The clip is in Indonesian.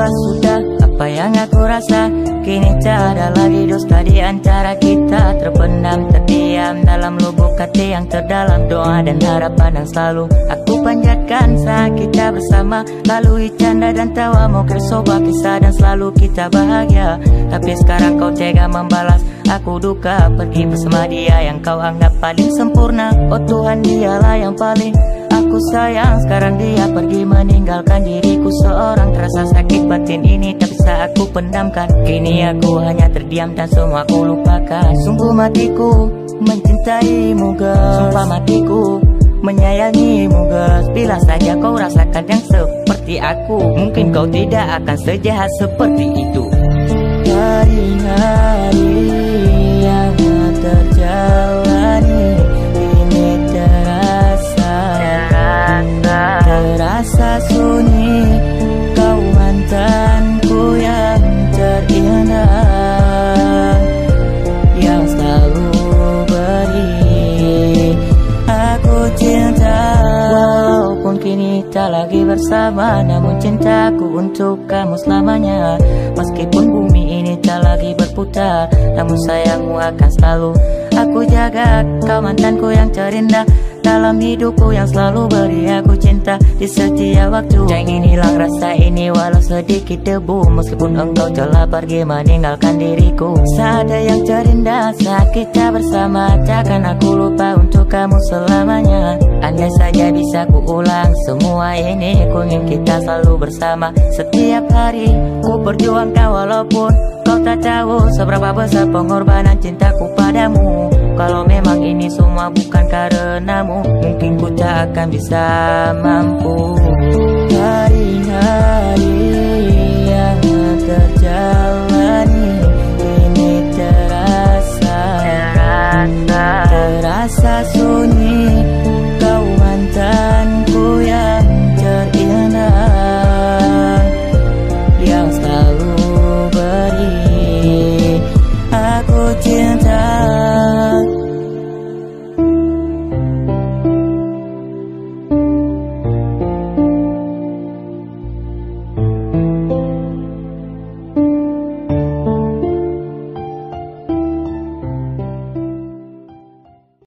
passo yang aku rasa Kini tak ada lagi dusta di antara kita. Terpendam, terdiam dalam lubuk hati yang terdalam Doa dan harapan yang selalu aku panjatkan. Saat kita bersama lalui canda dan tawa mau sobat kisah dan selalu kita bahagia. Tapi sekarang kau tega membalas Aku duka. Pergi bersama dia yang kau anggap paling sempurna. Oh Tuhan dialah yang paling aku sayang Sekarang dia pergi meninggalkan diriku. Seorang Terasa sakit batin ini tak bisa aku pendamkan Kini aku hanya terdiam dan semua aku lupakan. Sungguh matiku mencintaimu guys Sumpah matiku menyayangimu guys Bila saja kau rasakan yang seperti aku Mungkin kau tidak akan sejahat seperti itu kini tak lagi bersama Namun cintaku untuk kamu selamanya. Meskipun bumi ini tak lagi berputar Namun sayangmu akan selalu Aku jaga. Kau mantanku yang terindah dalam hidupku yang selalu beri aku cinta Di setiap waktu. Jangan hilang rasa ini walau sedikit debu. Meskipun engkau telah pergi meninggalkan diriku. Seada yang terindah saat kita bersama Takkan aku lupa untuk kamu selamanya. Andai saja bisa ku ulang semua ini Ku ingin kita selalu bersama. Setiap hari ku perjuangkan walaupun Kau tak tahu seberapa besar pengorbanan cintaku padamu Kalau memang ini semua bukan karenamu Mungkin ku tak akan bisa mampu. Hari-hari yang terjalani Ini terasa Terasa. sunyi. Kau mantanku yang terindah Yang selalu beri. Aku cinta